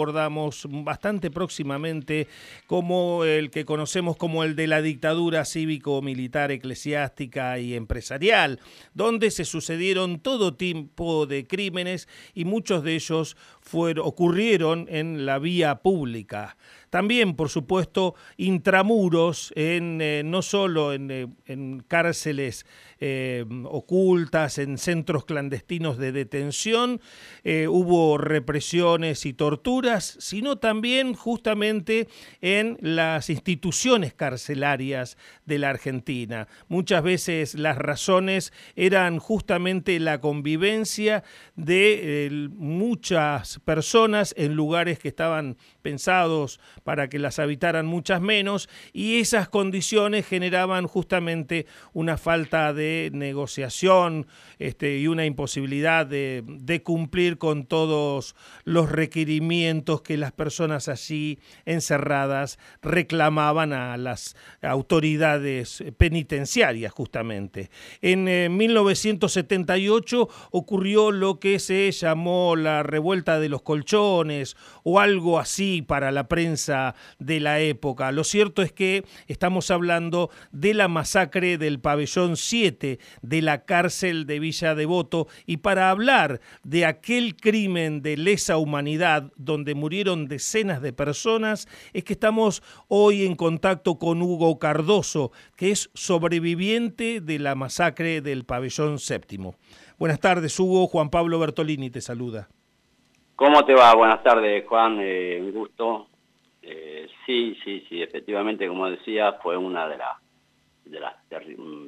recordamos bastante próximamente como el que conocemos como el de la dictadura cívico-militar, eclesiástica y empresarial, donde se sucedieron todo tipo de crímenes y muchos de ellos ocurrieron en la vía pública. También, por supuesto, intramuros, en, eh, no solo en, eh, cárceles eh, ocultas, en centros clandestinos de detención, hubo represiones y torturas, sino también justamente en las instituciones carcelarias de la Argentina. Muchas veces las razones eran justamente la convivencia de muchas personas en lugares que estaban pensados para que las habitaran muchas menos y esas condiciones generaban justamente una falta de negociación este, y una imposibilidad de, cumplir con todos los requerimientos que las personas allí encerradas reclamaban a las autoridades penitenciarias justamente. En 1978 eh, ocurrió lo que se llamó la revuelta de los colchones o algo así para la prensa de la época. Lo cierto es que estamos hablando de la masacre del pabellón 7 de la cárcel de Villa Devoto y para hablar de aquel crimen de lesa humanidad donde murieron decenas de personas es que estamos hoy en contacto con Hugo Cardoso, que es sobreviviente de la masacre del pabellón séptimo. Buenas tardes, Hugo. Juan Pablo Bertolini te saluda. ¿Cómo te va? Buenas tardes, Juan. Eh, un gusto. Eh, sí, sí, sí, efectivamente, como decía, fue una de, de las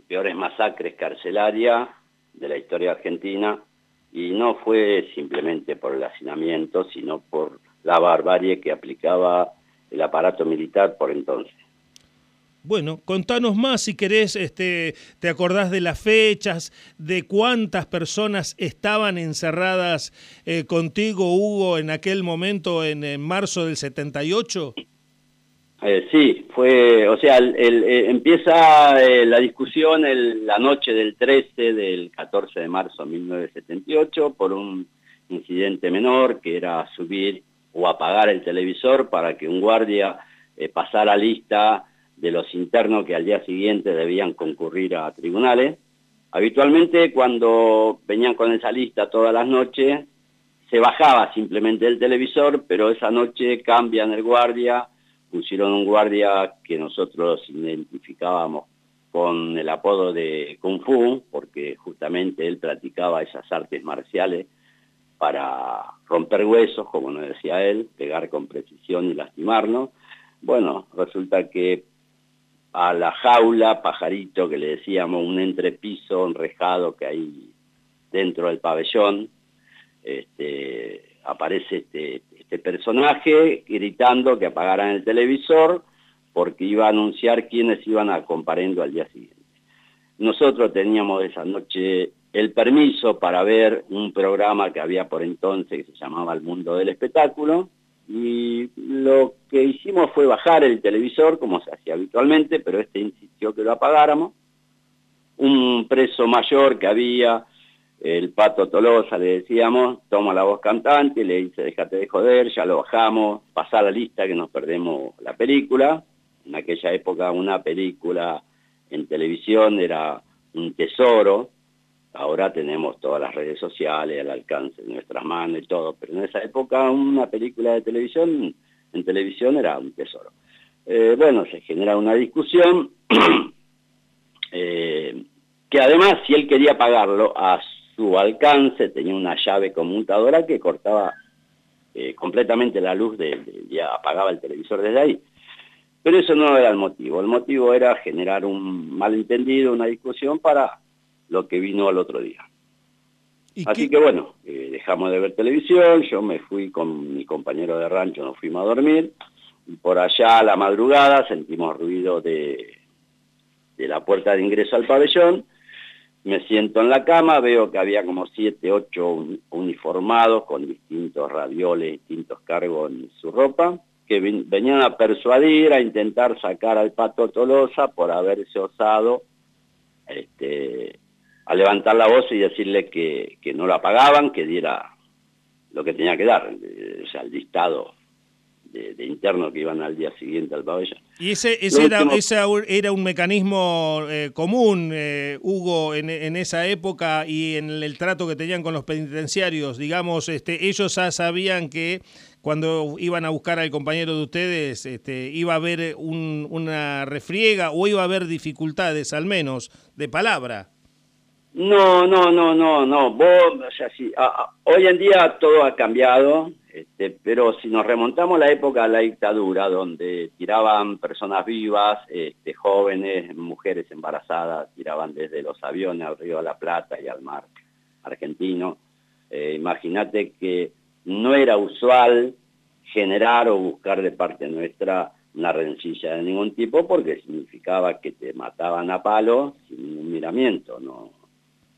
peores masacres carcelarias de la historia argentina y no fue simplemente por el hacinamiento, sino por la barbarie que aplicaba el aparato militar por entonces. Bueno, contanos más si querés, este, te acordás de las fechas, de cuántas personas estaban encerradas eh, contigo, Hugo, en aquel momento, en, marzo del 78? Eh, sí, fue, o sea, eh, empieza la discusión la noche del 13 del 14 de marzo de 1978 por un incidente menor que era subir o apagar el televisor para que un guardia pasara lista de los internos que al día siguiente debían concurrir a tribunales. Habitualmente cuando venían con esa lista todas las noches, se bajaba simplemente el televisor, pero esa noche cambian el guardia, pusieron un guardia que nosotros identificábamos con el apodo de Kung Fu, porque justamente él practicaba esas artes marciales para romper huesos, como nos decía él, pegar con precisión y lastimarnos. Bueno, resulta que a la jaula, pajarito, que le decíamos, un entrepiso enrejado que hay dentro del pabellón, este, aparece este, este personaje gritando que apagaran el televisor porque iba a anunciar quiénes iban a comparendo al día siguiente. Nosotros teníamos esa noche el permiso para ver un programa que había por entonces que se llamaba El Mundo del Espectáculo, y lo que hicimos fue bajar el televisor, como se hacía habitualmente, pero este insistió que lo apagáramos. Un preso mayor que había, el Pato Tolosa, le decíamos, toma la voz cantante, le dice, déjate de joder, ya lo bajamos, pasa la lista que nos perdemos la película. En aquella época una película en televisión era un tesoro, Ahora tenemos todas las redes sociales al alcance de nuestras manos y todo, pero en esa época una película de televisión, en televisión era un tesoro. Eh, bueno, se genera una discusión eh, que además si él quería pagarlo a su alcance tenía una llave conmutadora que cortaba eh, completamente la luz de, y apagaba el televisor desde ahí. Pero eso no era el motivo, el motivo era generar un malentendido, una discusión para lo que vino al otro día. Así que bueno, eh, dejamos de ver televisión, yo me fui con mi compañero de rancho, nos fuimos a dormir, y por allá a la madrugada sentimos ruido de, de la puerta de ingreso al pabellón, me siento en la cama, veo que había como siete, ocho uniformados con distintos ravioles, distintos cargos en su ropa, que venían a persuadir, a intentar sacar al pato Tolosa por haberse osado este, a levantar la voz y decirle que, no lo apagaban, que diera lo que tenía que dar, o sea, el dictado de, internos que iban al día siguiente al pabellón. ¿Y ese, ese era, era un mecanismo eh, común, eh, Hugo, en, en, esa época y en el, trato que tenían con los penitenciarios? Digamos, este, ellos ya sabían que cuando iban a buscar al compañero de ustedes este, iba a haber una refriega o iba a haber dificultades, al menos, de palabra. No, no, no, no, no. Vos, o sí, hoy en día todo ha cambiado, este, pero si nos remontamos a la época de la dictadura, donde tiraban personas vivas, este, jóvenes, mujeres embarazadas, tiraban desde los aviones al Río de la Plata y al mar argentino, eh, imagínate que no era usual generar o buscar de parte nuestra una rencilla de ningún tipo porque significaba que te mataban a palo sin ningún miramiento, no,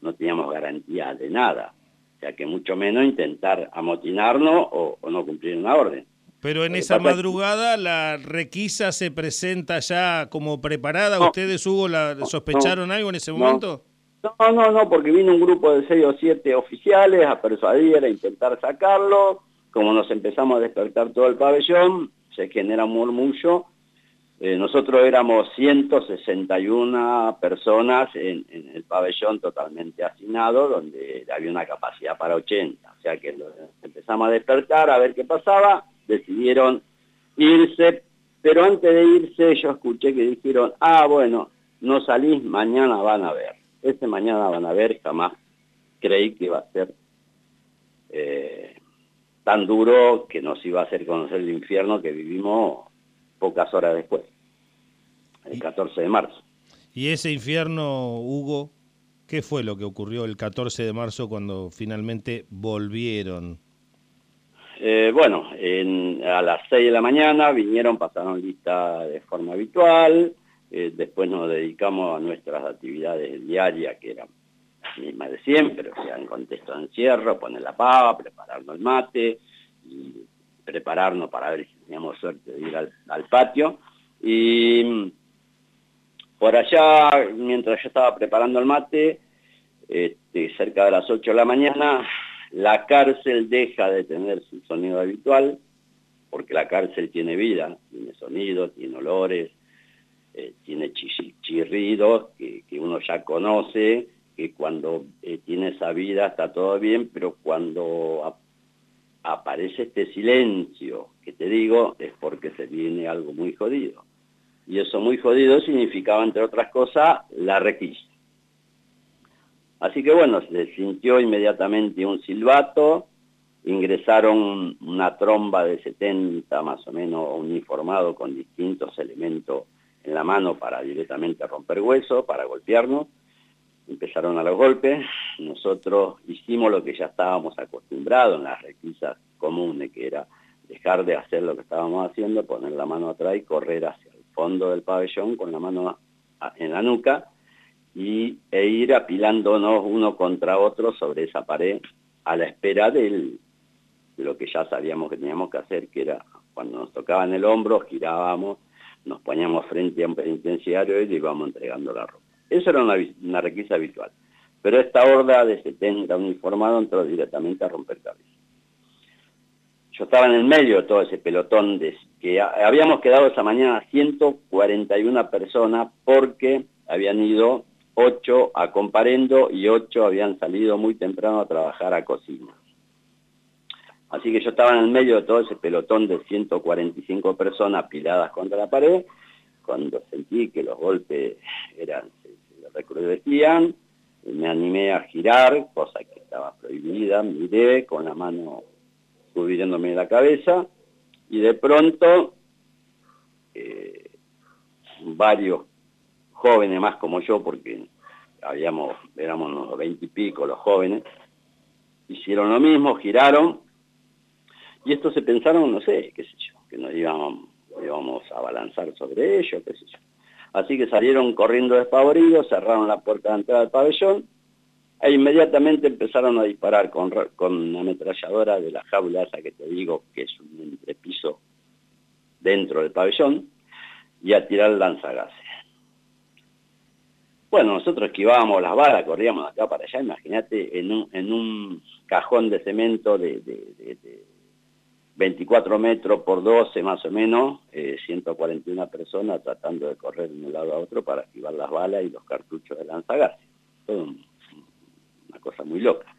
no teníamos garantía de nada. O sea que mucho menos intentar amotinarnos o, no cumplir una orden. Pero en esa madrugada la requisa se presenta ya como preparada. ¿Ustedes, Hugo, la, sospecharon algo en ese momento? No, no, no, porque vino un grupo de seis o siete oficiales a persuadir, a intentar sacarlo. Como nos empezamos a despertar todo el pabellón, se genera un murmullo eh, nosotros éramos 161 personas en, el pabellón totalmente asignado, donde había una capacidad para 80. O sea que empezamos a despertar, a ver qué pasaba, decidieron irse, pero antes de irse yo escuché que dijeron, ah, bueno, no salís, mañana van a ver. Ese mañana van a ver, jamás creí que iba a ser eh, tan duro que nos iba a hacer conocer el infierno que vivimos pocas horas después, el 14 de marzo. ¿Y ese infierno, Hugo, qué fue lo que ocurrió el 14 de marzo cuando finalmente volvieron? Eh, bueno, a las 6 de la mañana vinieron, pasaron lista de forma habitual, eh, después nos dedicamos a nuestras actividades diarias, que eran las mismas de siempre, o sea, en contexto de encierro, poner la pava, prepararnos el mate, y prepararnos para ver si teníamos suerte de ir al, patio. Y por allá, mientras yo estaba preparando el mate, este, cerca de las 8 de la mañana, la cárcel deja de tener su sonido habitual, porque la cárcel tiene vida, tiene sonido, tiene olores, eh, tiene chirridos que, uno ya conoce, que cuando eh, tiene esa vida está todo bien, pero cuando aparece este silencio que te digo es porque se viene algo muy jodido. Y eso muy jodido significaba, entre otras cosas, la requisa. Así que bueno, se sintió inmediatamente un silbato, ingresaron una tromba de 70 más o menos uniformado con distintos elementos en la mano para directamente romper hueso, para golpearnos, empezaron a los golpes, nosotros hicimos lo que ya estábamos acostumbrados en las requisas comunes, que era dejar de hacer lo que estábamos haciendo, poner la mano atrás y correr hacia el fondo del pabellón con la mano en la nuca y, e ir apilándonos uno contra otro sobre esa pared a la espera de lo que ya sabíamos que teníamos que hacer, que era cuando nos tocaba en el hombro, girábamos, nos poníamos frente a un penitenciario y le íbamos entregando la ropa. Eso era una, requisa habitual. Pero esta horda de 70 uniformados entró directamente a romper cabezas. Yo estaba en el medio de todo ese pelotón de que habíamos quedado esa mañana 141 personas porque habían ido 8 a comparendo y 8 habían salido muy temprano a trabajar a cocina. Así que yo estaba en el medio de todo ese pelotón de 145 personas apiladas contra la pared, cuando sentí que los golpes eran recrudecían, me animé a girar, cosa que estaba prohibida, miré con la mano cubriéndome la cabeza, y de pronto eh, varios jóvenes más como yo, porque habíamos, éramos unos veinte y pico los jóvenes, hicieron lo mismo, giraron, y estos se pensaron, no sé, qué sé yo, que nos íbamos, íbamos a balanzar sobre ellos, qué sé yo. Así que salieron corriendo despavoridos, cerraron la puerta de entrada del pabellón e inmediatamente empezaron a disparar con, con una ametralladora de la jaula esa que te digo que es un entrepiso dentro del pabellón y a tirar lanzagases. Bueno, nosotros esquivábamos las balas, corríamos de acá para allá, imagínate, en un, en un cajón de cemento de, 24 metros por 12 más o menos, 141 eh, personas tratando de correr de un lado a otro para activar las balas y los cartuchos de lanzagases. Todo una cosa muy loca.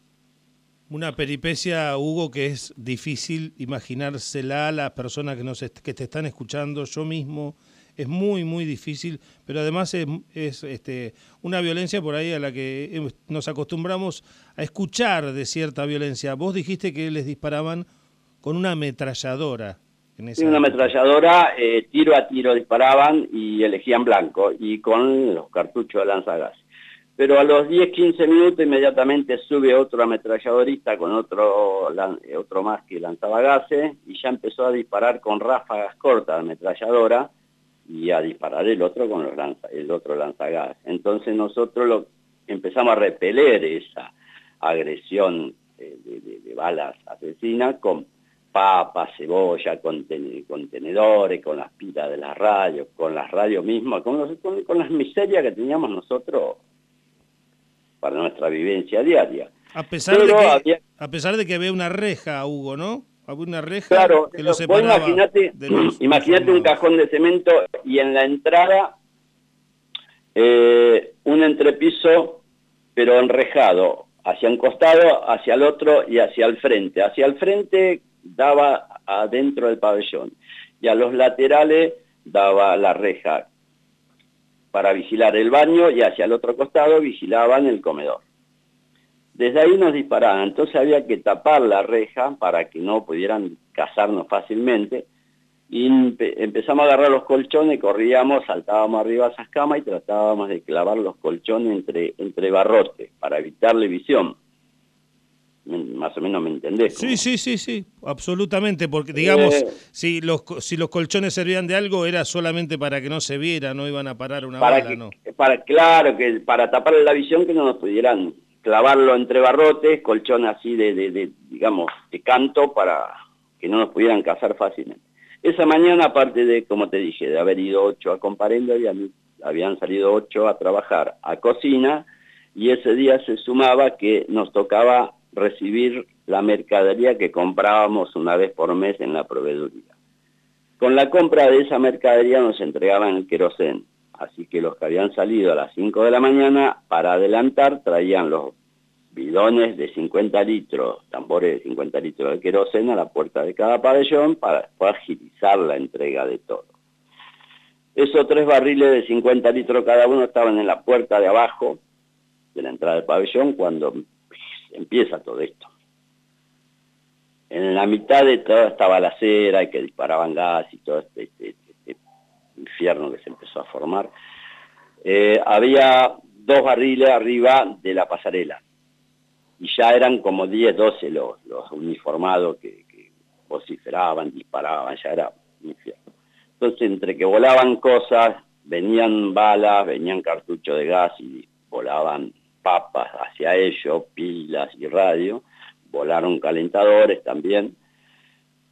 Una peripecia, Hugo, que es difícil imaginársela a las personas que, nos que te están escuchando, yo mismo, es muy, muy difícil, pero además es, este, una violencia por ahí a la que nos acostumbramos a escuchar de cierta violencia. Vos dijiste que les disparaban con una ametralladora. En una ametralladora, eh, tiro a tiro disparaban y elegían blanco, y con los cartuchos de lanzagas. Pero a los 10, 15 minutos inmediatamente sube otro ametralladorista con otro, otro más que lanzaba gases y ya empezó a disparar con ráfagas cortas de ametralladora y a disparar el otro con los lanza, el otro lanzagás. Entonces nosotros lo, empezamos a repeler esa agresión de, balas asesinas con papas, cebolla, contenedores, con las pilas de las radios, con las radios mismas, con, con, las miserias que teníamos nosotros para nuestra vivencia diaria. A pesar, de que, a pesar de que había una reja, Hugo, ¿no? una reja claro, que lo separaba. Imagínate un cajón de cemento y en la entrada eh, un entrepiso, pero enrejado, hacia un costado, hacia el otro y hacia el frente. Hacia el frente daba adentro del pabellón y a los laterales daba la reja para vigilar el baño y hacia el otro costado vigilaban el comedor. Desde ahí nos disparaban, entonces había que tapar la reja para que no pudieran cazarnos fácilmente. Y empezamos a agarrar los colchones, corríamos, saltábamos arriba de esas camas y tratábamos de clavar los colchones entre, entre barrotes para evitarle visión. Más o menos me entendés. Sí, sí, sí, sí, absolutamente, porque digamos, eh. si, los, si los colchones servían de algo era solamente para que no se viera, no iban a parar una bala, ¿no? Para, claro, que para taparle la visión que no nos pudieran clavarlo entre barrotes, colchón así de, digamos, de canto para que no nos pudieran cazar fácilmente. Esa mañana, aparte de, como te dije, de haber ido ocho a comparendo, habían, habían salido ocho a trabajar a cocina, y ese día se sumaba que nos tocaba recibir la mercadería que comprábamos una vez por mes en la proveeduría. Con la compra de esa mercadería nos entregaban el querosén, Así que los que habían salido a las 5 de la mañana, para adelantar, traían los bidones de 50 litros, tambores de 50 litros de queroseno a la puerta de cada pabellón para, agilizar la entrega de todo. Esos tres barriles de 50 litros cada uno estaban en la puerta de abajo de la entrada del pabellón cuando empieza todo esto. En la mitad de todo estaba la acera y que disparaban gas y todo este, este infierno que se empezó a formar, eh, había dos barriles arriba de la pasarela. Y ya eran como 10, 12 los, los uniformados que, vociferaban, disparaban, ya era infierno. Entonces, entre que volaban cosas, venían balas, venían cartuchos de gas y volaban papas hacia ellos, pilas y radio, volaron calentadores también,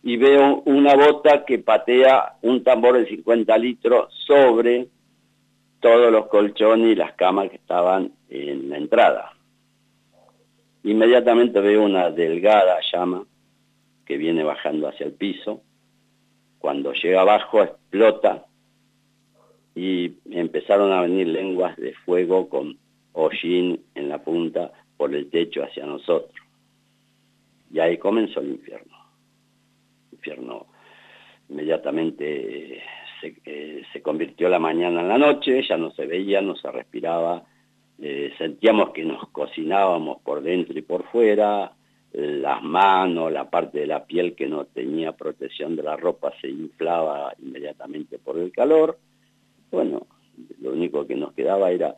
y veo una bota que patea un tambor de 50 litros sobre todos los colchones y las camas que estaban en la entrada. Inmediatamente veo una delgada llama que viene bajando hacia el piso. Cuando llega abajo explota y empezaron a venir lenguas de fuego con hollín en la punta por el techo hacia nosotros. Y ahí comenzó el infierno infierno inmediatamente eh, se, convirtió la mañana en la noche, ya no se veía, no se respiraba, eh, sentíamos que nos cocinábamos por dentro y por fuera, las manos, la parte de la piel que no tenía protección de la ropa se inflaba inmediatamente por el calor. Bueno, lo único que nos quedaba era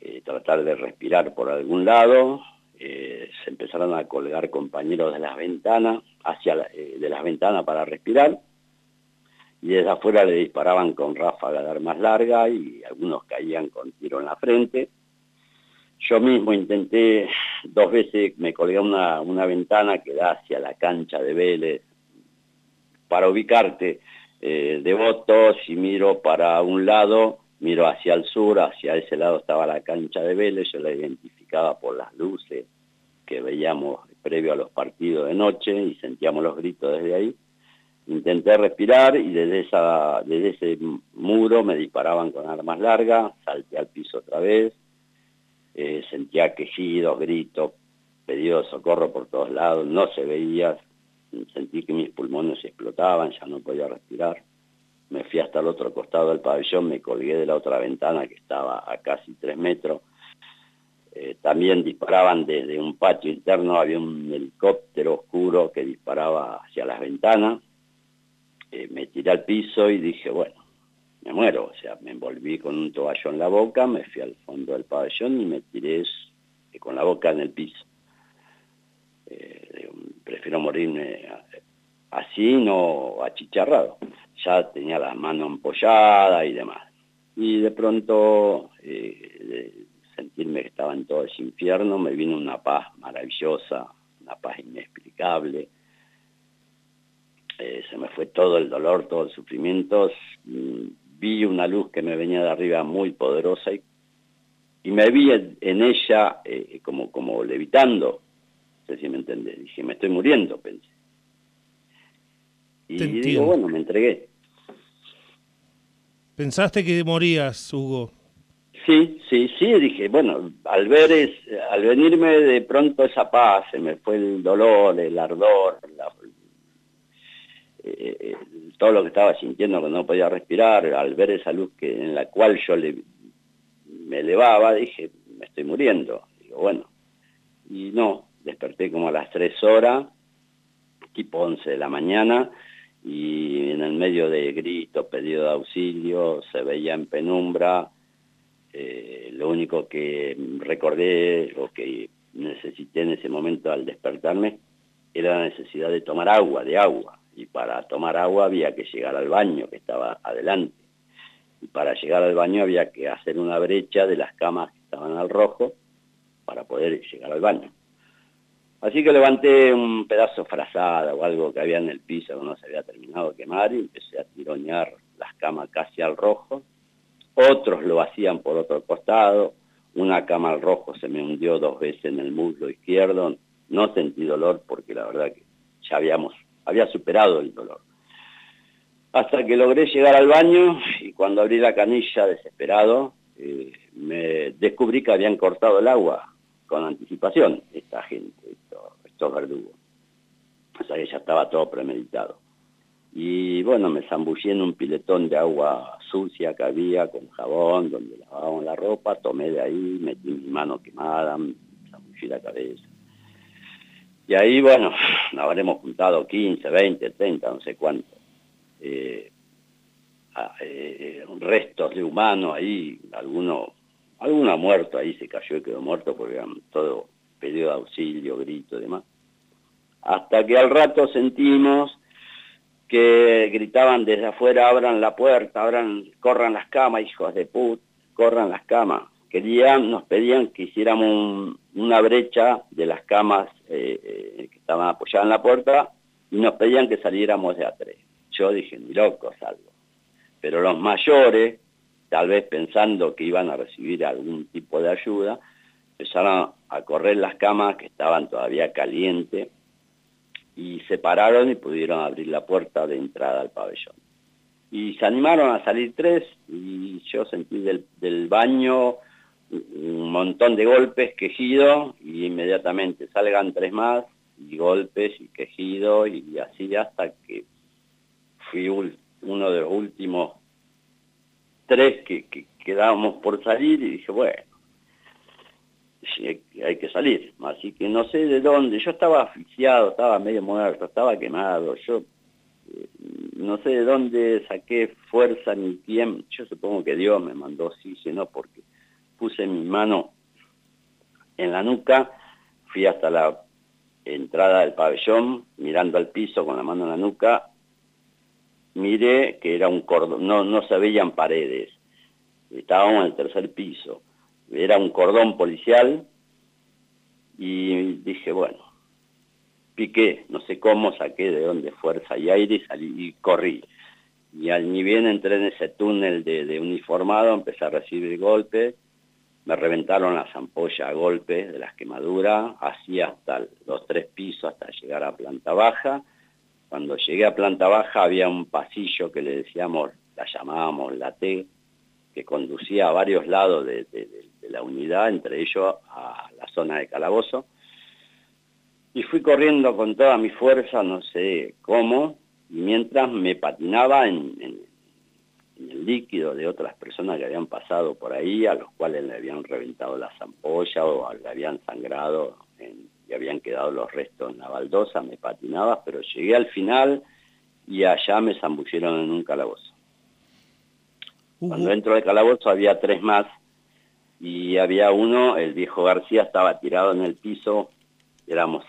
eh, tratar de respirar por algún lado, eh, se empezaron a colgar compañeros de las ventanas, hacia eh, de las ventanas para respirar, y desde afuera le disparaban con ráfaga de armas largas y algunos caían con tiro en la frente. Yo mismo intenté, dos veces me colgué una, una ventana que da hacia la cancha de Vélez, para ubicarte, eh, de votos y miro para un lado, miro hacia el sur, hacia ese lado estaba la cancha de Vélez, yo la identificaba por las luces que veíamos previo a los partidos de noche y sentíamos los gritos desde ahí. Intenté respirar y desde, esa, desde ese muro me disparaban con armas largas, salté al piso otra vez, eh, sentía quejidos, gritos, pedidos de socorro por todos lados, no se veía, sentí que mis pulmones explotaban, ya no podía respirar. Me fui hasta el otro costado del pabellón, me colgué de la otra ventana que estaba a casi tres metros. Eh, también disparaban desde un patio interno, había un helicóptero oscuro que disparaba hacia las ventanas eh, me tiré al piso y dije, bueno, me muero. O sea, me envolví con un toallo en la boca, me fui al fondo del pabellón y me tiré eh, con la boca en el piso. Prefiero morirme así, no achicharrado. Ya tenía las manos empolladas y demás. Y de pronto, de sentirme que estaba en todo ese infierno, me vino una paz maravillosa, una paz inexplicable eh, se me fue todo el dolor, todo el sufrimiento, mm, vi una luz que me venía de arriba muy poderosa y, me vi en, ella eh, como, como levitando, no sé si me entendés, dije, me estoy muriendo, pensé. Y digo, bueno, me entregué. ¿Pensaste que morías, Hugo? Sí, sí, sí, dije, bueno, al ver es, al venirme de pronto esa paz, se me fue el dolor, el ardor, la, eh, todo lo que estaba sintiendo que no podía respirar, al ver esa luz que, en la cual yo le, me elevaba, dije, me estoy muriendo. Digo, bueno, y no, desperté como a las 3 horas, tipo 11 de la mañana, y en el medio de gritos, pedido de auxilio, se veía en penumbra, eh, lo único que recordé o que necesité en ese momento al despertarme era la necesidad de tomar agua, de agua y para tomar agua había que llegar al baño que estaba adelante. Y para llegar al baño había que hacer una brecha de las camas que estaban al rojo para poder llegar al baño. Así que levanté un pedazo frazada o algo que había en el piso que no se había terminado de quemar y empecé a tiroñar las camas casi al rojo. Otros lo hacían por otro costado. Una cama al rojo se me hundió dos veces en el muslo izquierdo. No sentí dolor porque la verdad que ya habíamos había superado el dolor. Hasta que logré llegar al baño y cuando abrí la canilla desesperado, eh, me descubrí que habían cortado el agua con anticipación esta gente, estos, verdugos. O sea que ya estaba todo premeditado. Y bueno, me zambullí en un piletón de agua sucia que había con jabón, donde lavábamos la ropa, tomé de ahí, metí mi mano quemada, zambullí la cabeza. Y ahí, bueno, habremos juntado 15, 20, 30, no sé cuánto. Eh, eh, restos de humanos ahí, alguno, alguno muerto ahí, se cayó y quedó muerto porque todo pedido de auxilio, grito y demás. Hasta que al rato sentimos que gritaban desde afuera, abran la puerta, abran, corran las camas, hijos de put, corran las camas querían, nos pedían que hiciéramos una brecha de las camas eh, eh, que estaban apoyadas en la puerta y nos pedían que saliéramos de a tres. Yo dije, ni loco salgo. Pero los mayores, tal vez pensando que iban a recibir algún tipo de ayuda, empezaron a correr las camas que estaban todavía calientes y se pararon y pudieron abrir la puerta de entrada al pabellón. Y se animaron a salir tres y yo sentí del, baño un montón de golpes, quejido, y inmediatamente salgan tres más, y golpes y quejido, y así hasta que fui uno de los últimos tres que, quedábamos por salir, y dije, bueno, hay que salir. Así que no sé de dónde, yo estaba asfixiado, estaba medio muerto, estaba quemado, yo eh, no sé de dónde saqué fuerza ni tiempo, yo supongo que Dios me mandó no porque puse mi mano en la nuca, fui hasta la entrada del pabellón, mirando al piso con la mano en la nuca, miré que era un cordón, no, no se veían paredes, estábamos en el tercer piso, era un cordón policial y dije, bueno, piqué, no sé cómo, saqué de dónde fuerza y aire y salí y corrí. Y al ni bien entré en ese túnel de, de uniformado, empecé a recibir golpes, me reventaron las ampollas a golpe de las quemaduras, así hasta los tres pisos hasta llegar a planta baja. Cuando llegué a planta baja había un pasillo que le decíamos, la llamábamos la T, que conducía a varios lados de, la unidad, entre ellos a la zona de calabozo. Y fui corriendo con toda mi fuerza, no sé cómo, mientras me patinaba en, el líquido de otras personas que habían pasado por ahí, a los cuales le habían reventado las ampollas o le habían sangrado y habían quedado los restos en la baldosa, me patinaba, pero llegué al final y allá me zambulleron en un calabozo. Cuando entro al calabozo había tres más y había uno, el viejo García estaba tirado en el piso, éramos,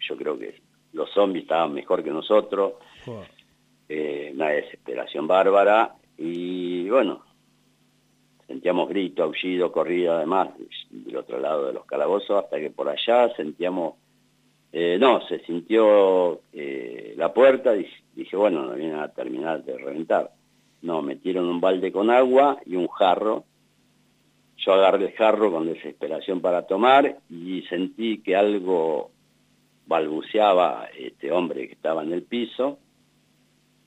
yo creo que los zombies estaban mejor que nosotros, eh, una desesperación bárbara y bueno, sentíamos grito, aullido, corrida además del otro lado de los calabozos hasta que por allá sentíamos, eh, no, se sintió eh, la puerta y dije, bueno, no vienen a terminar de reventar. No, metieron un balde con agua y un jarro. Yo agarré el jarro con desesperación para tomar y sentí que algo balbuceaba este hombre que estaba en el piso.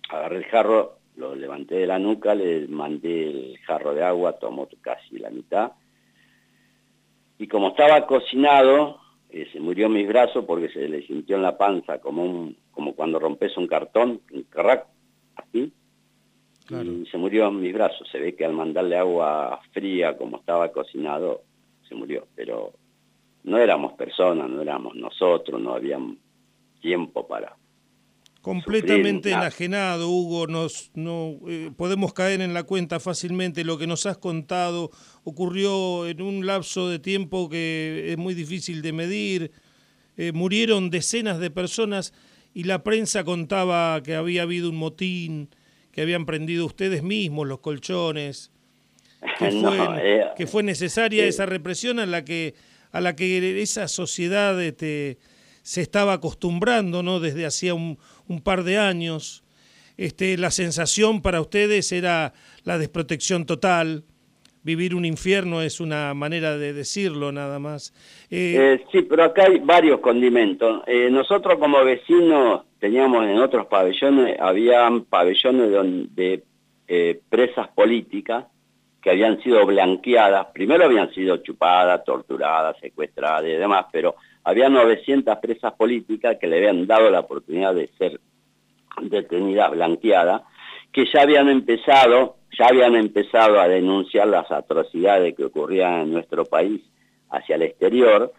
Agarré el jarro, lo levanté de la nuca, le mandé el jarro de agua, tomó casi la mitad. Y como estaba cocinado, eh, se murió en mis brazos porque se le sintió en la panza como, un, como cuando rompes un cartón, un crack, así. Y se murió en mis brazos. Se ve que al mandarle agua fría, como estaba cocinado, se murió. Pero no éramos personas, no éramos nosotros, no había tiempo para... Completamente enajenado, Hugo, nos, no eh, podemos caer en la cuenta fácilmente. Lo que nos has contado ocurrió en un lapso de tiempo que es muy difícil de medir. Eh, murieron decenas de personas y la prensa contaba que había habido un motín, que habían prendido ustedes mismos los colchones, que fue, eh, que fue necesaria esa represión a la que a la que esa sociedad este, se estaba acostumbrando ¿no? desde hacía un, par de años. Este, la sensación para ustedes era la desprotección total. Vivir un infierno es una manera de decirlo nada más. Eh, eh, sí, pero acá hay varios condimentos. Eh, nosotros como vecinos teníamos en otros pabellones, habían pabellones de, de presas políticas que habían sido blanqueadas, primero habían sido chupadas, torturadas, secuestradas y demás, pero había 900 presas políticas que le habían dado la oportunidad de ser detenidas, blanqueadas, que ya habían empezado, ya habían empezado a denunciar las atrocidades que ocurrían en nuestro país hacia el exterior,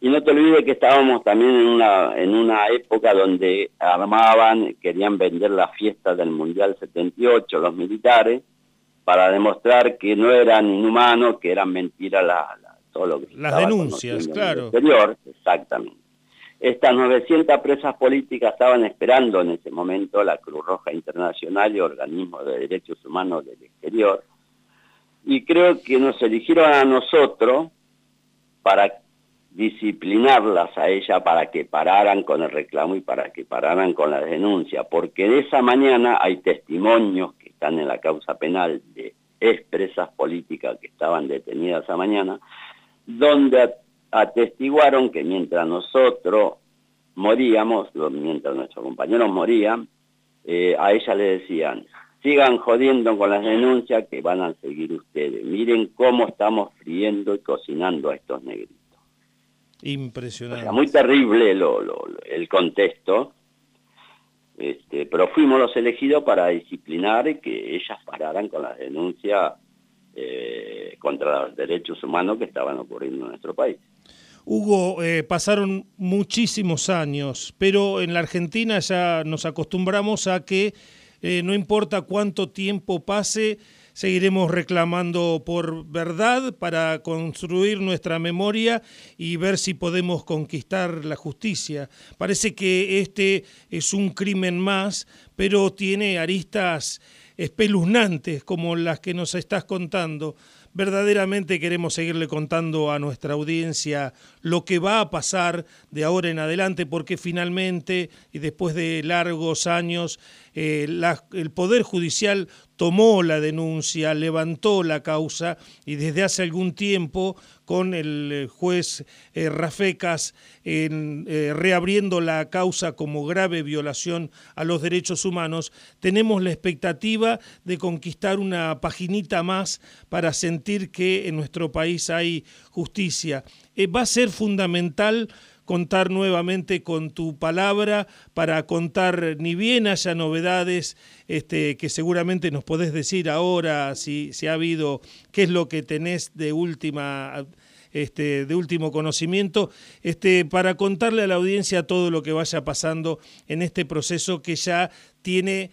y no te olvides que estábamos también en una, en una época donde armaban, querían vender la fiesta del Mundial 78, los militares, para demostrar que no eran inhumanos, que eran mentiras la, todo lo que Las denuncias, claro. exterior, exactamente. Estas 900 presas políticas estaban esperando en ese momento la Cruz Roja Internacional y organismos de derechos humanos del exterior, y creo que nos eligieron a nosotros para disciplinarlas a ella para que pararan con el reclamo y para que pararan con la denuncia, porque de esa mañana hay testimonios que están en la causa penal de expresas políticas que estaban detenidas esa mañana, donde atestiguaron que mientras nosotros moríamos, mientras nuestros compañeros morían, eh, a ella le decían, sigan jodiendo con las denuncias que van a seguir ustedes. Miren cómo estamos friendo y cocinando a estos negritos. Impresionante. muy terrible el contexto, este, pero fuimos los elegidos para disciplinar y que ellas pararan con las denuncias eh, contra los derechos humanos que estaban ocurriendo en nuestro país. Hugo, eh, pasaron muchísimos años, pero en la Argentina ya nos acostumbramos a que eh, no importa cuánto tiempo pase, seguiremos reclamando por verdad para construir nuestra memoria y ver si podemos conquistar la justicia. Parece que este es un crimen más, pero tiene aristas espeluznantes como las que nos estás contando verdaderamente queremos seguirle contando a nuestra audiencia lo que va a pasar de ahora en adelante, porque finalmente, y después de largos años, eh, el Poder Judicial tomó la denuncia, levantó la causa y desde hace algún tiempo con el eh, juez eh, Rafecas reabriendo la causa como grave violación a los derechos humanos, tenemos la expectativa de conquistar una paginita más para sentir que en nuestro país hay justicia. va a ser fundamental contar nuevamente con tu palabra para contar, ni bien haya novedades, este, que seguramente nos podés decir ahora si, si ha habido, qué es lo que tenés de última... Este, de último conocimiento, este, para contarle a la audiencia todo lo que vaya pasando en este proceso que ya tiene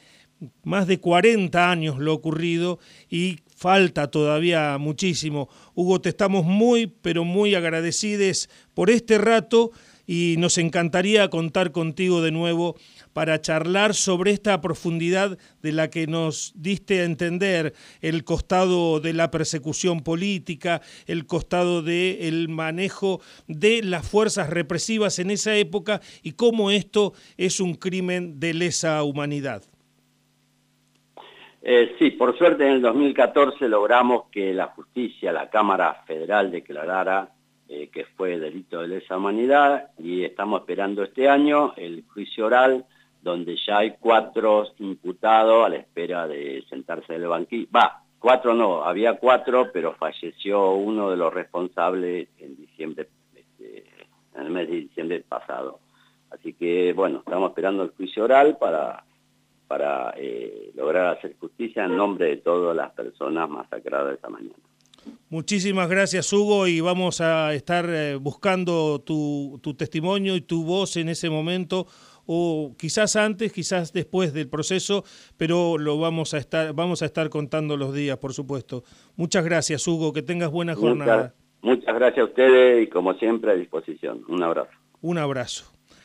más de 40 años lo ocurrido y falta todavía muchísimo. Hugo, te estamos muy, pero muy agradecidos por este rato y nos encantaría contar contigo de nuevo para charlar sobre esta profundidad de la que nos diste a entender el costado de la persecución política, el costado del manejo de las fuerzas represivas en esa época y cómo esto es un crimen de lesa humanidad. Eh, sí, por suerte en el 2014 logramos que la justicia, la Cámara Federal declarara eh, que fue delito de lesa humanidad y estamos esperando este año el juicio oral donde ya hay cuatro imputados a la espera de sentarse en el banquillo. Va, cuatro no, había cuatro, pero falleció uno de los responsables en diciembre, este, en el mes de diciembre pasado. Así que, bueno, estamos esperando el juicio oral para para eh, lograr hacer justicia en nombre de todas las personas masacradas esa mañana. Muchísimas gracias Hugo y vamos a estar eh, buscando tu, tu, testimonio y tu voz en ese momento o quizás antes, quizás después del proceso, pero lo vamos a estar vamos a estar contando los días, por supuesto. Muchas gracias Hugo, que tengas buena jornada. muchas gracias a ustedes y como siempre a disposición. Un abrazo. Un abrazo.